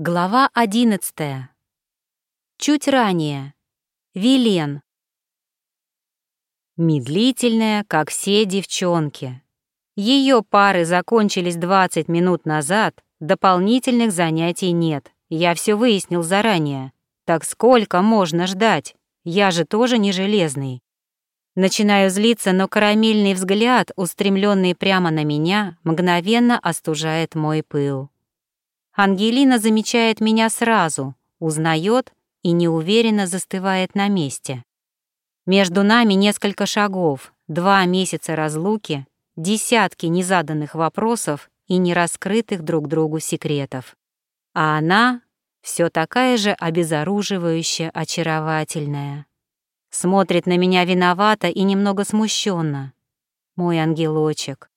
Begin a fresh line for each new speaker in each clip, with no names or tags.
Глава одиннадцатая. Чуть ранее. Вилен. Медлительная, как все девчонки. Ее пары закончились 20 минут назад, дополнительных занятий нет. Я все выяснил заранее. Так сколько можно ждать? Я же тоже не железный. Начинаю злиться, но карамельный взгляд, устремленный прямо на меня, мгновенно остужает мой пыл. Ангелина замечает меня сразу, узнает и неуверенно застывает на месте. Между нами несколько шагов, два месяца разлуки, десятки незаданных вопросов и нераскрытых друг другу секретов. А она все такая же обезоруживающе очаровательная. Смотрит на меня виновато и немного смущенно. Мой ангелочек.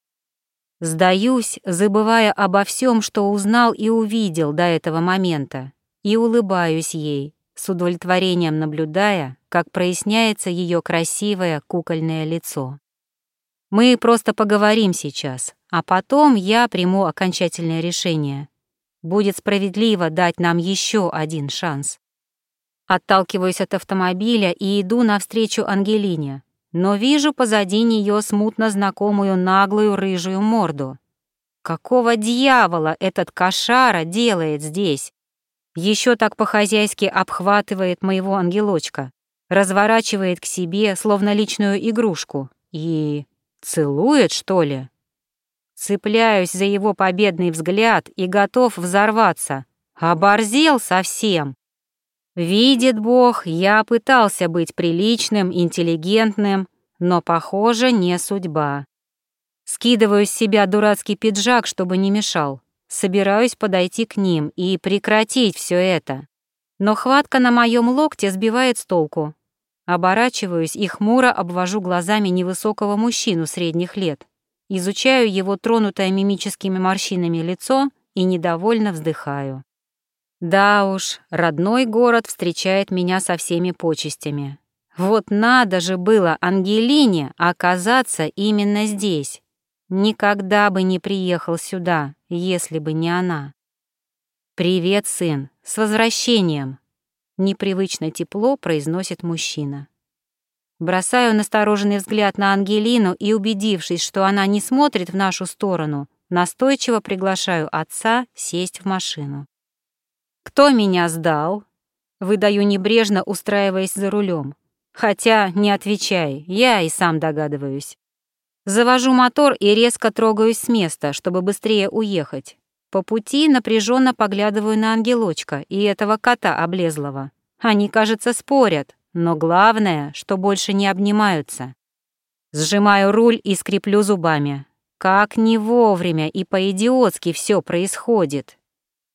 Сдаюсь, забывая обо всем, что узнал и увидел до этого момента, и улыбаюсь ей, с удовлетворением наблюдая, как проясняется ее красивое кукольное лицо. Мы просто поговорим сейчас, а потом я приму окончательное решение. Будет справедливо дать нам еще один шанс. Отталкиваюсь от автомобиля и иду навстречу Ангелине, но вижу позади нее смутно знакомую наглую рыжую морду. Какого дьявола этот кошара делает здесь? Еще так по-хозяйски обхватывает моего ангелочка, разворачивает к себе, словно личную игрушку, и... целует, что ли? Цепляюсь за его победный взгляд и готов взорваться. Оборзел совсем. Видит Бог, я пытался быть приличным, интеллигентным, но, похоже, не судьба. Скидываю с себя дурацкий пиджак, чтобы не мешал. Собираюсь подойти к ним и прекратить все это. Но хватка на моем локте сбивает с толку. Оборачиваюсь и хмуро обвожу глазами невысокого мужчину средних лет. Изучаю его тронутое мимическими морщинами лицо и недовольно вздыхаю. Да уж, родной город встречает меня со всеми почестями. Вот надо же было Ангелине оказаться именно здесь. Никогда бы не приехал сюда, если бы не она. «Привет, сын, с возвращением!» Непривычно тепло произносит мужчина. Бросаю настороженный взгляд на Ангелину и, убедившись, что она не смотрит в нашу сторону, настойчиво приглашаю отца сесть в машину. «Кто меня сдал?» Выдаю небрежно, устраиваясь за рулем. Хотя, не отвечай, я и сам догадываюсь. Завожу мотор и резко трогаюсь с места, чтобы быстрее уехать. По пути напряженно поглядываю на ангелочка и этого кота облезлого. Они, кажется, спорят, но главное, что больше не обнимаются. Сжимаю руль и скреплю зубами. Как не вовремя и по-идиотски все происходит.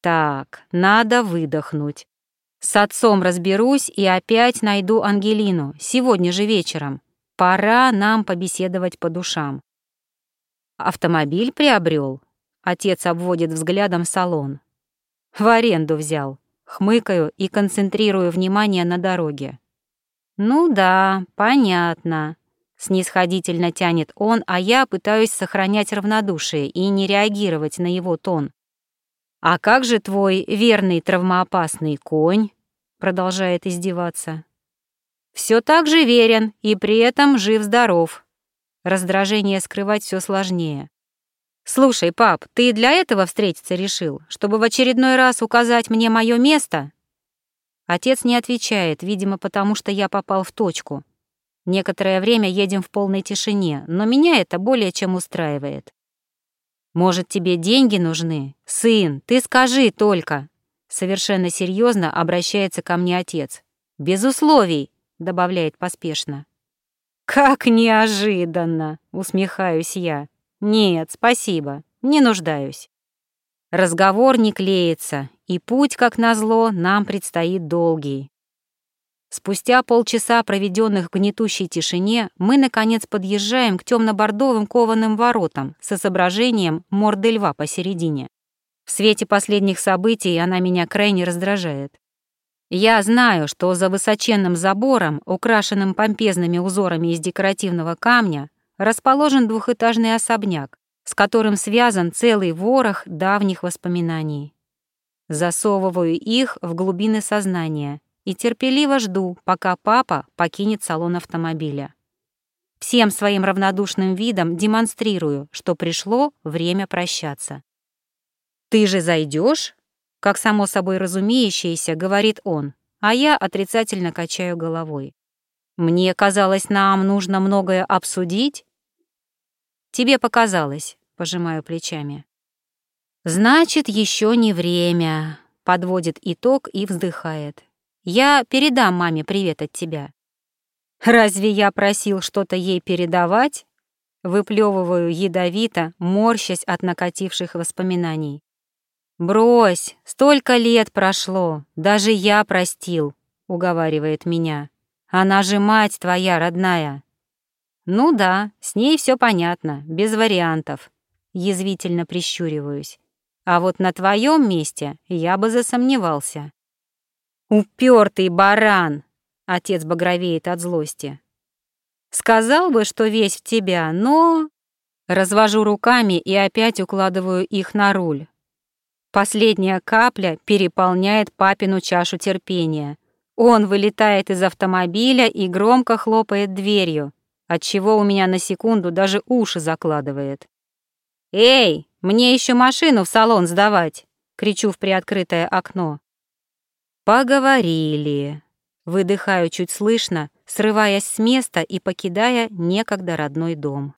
Так, надо выдохнуть. С отцом разберусь и опять найду Ангелину, сегодня же вечером. Пора нам побеседовать по душам. Автомобиль приобрел. Отец обводит взглядом салон. В аренду взял. Хмыкаю и концентрирую внимание на дороге. Ну да, понятно. Снисходительно тянет он, а я пытаюсь сохранять равнодушие и не реагировать на его тон. «А как же твой верный травмоопасный конь?» Продолжает издеваться. Все так же верен и при этом жив-здоров. Раздражение скрывать все сложнее. «Слушай, пап, ты для этого встретиться решил, чтобы в очередной раз указать мне мое место?» Отец не отвечает, видимо, потому что я попал в точку. Некоторое время едем в полной тишине, но меня это более чем устраивает. Может, тебе деньги нужны? Сын, ты скажи только. Совершенно серьезно обращается ко мне отец. Без условий, добавляет поспешно. Как неожиданно, усмехаюсь я. Нет, спасибо, не нуждаюсь. Разговор не клеится, и путь, как назло, нам предстоит долгий. Спустя полчаса, проведенных в гнетущей тишине, мы, наконец, подъезжаем к темно-бордовым кованым воротам с изображением морды льва посередине. В свете последних событий она меня крайне раздражает. Я знаю, что за высоченным забором, украшенным помпезными узорами из декоративного камня, расположен двухэтажный особняк, с которым связан целый ворох давних воспоминаний. Засовываю их в глубины сознания и терпеливо жду, пока папа покинет салон автомобиля. Всем своим равнодушным видом демонстрирую, что пришло время прощаться. «Ты же зайдешь? как само собой разумеющееся, говорит он, а я отрицательно качаю головой. «Мне казалось, нам нужно многое обсудить?» «Тебе показалось», — пожимаю плечами. «Значит, еще не время», — подводит итог и вздыхает. «Я передам маме привет от тебя». «Разве я просил что-то ей передавать?» Выплевываю ядовито, морщась от накативших воспоминаний. «Брось, столько лет прошло, даже я простил», — уговаривает меня. «Она же мать твоя родная». «Ну да, с ней все понятно, без вариантов», — язвительно прищуриваюсь. «А вот на твоем месте я бы засомневался». «Упертый баран!» — отец багровеет от злости. «Сказал бы, что весь в тебя, но...» Развожу руками и опять укладываю их на руль. Последняя капля переполняет папину чашу терпения. Он вылетает из автомобиля и громко хлопает дверью, отчего у меня на секунду даже уши закладывает. «Эй, мне еще машину в салон сдавать!» — кричу в приоткрытое окно. «Поговорили!» — выдыхаю чуть слышно, срываясь с места и покидая некогда родной дом.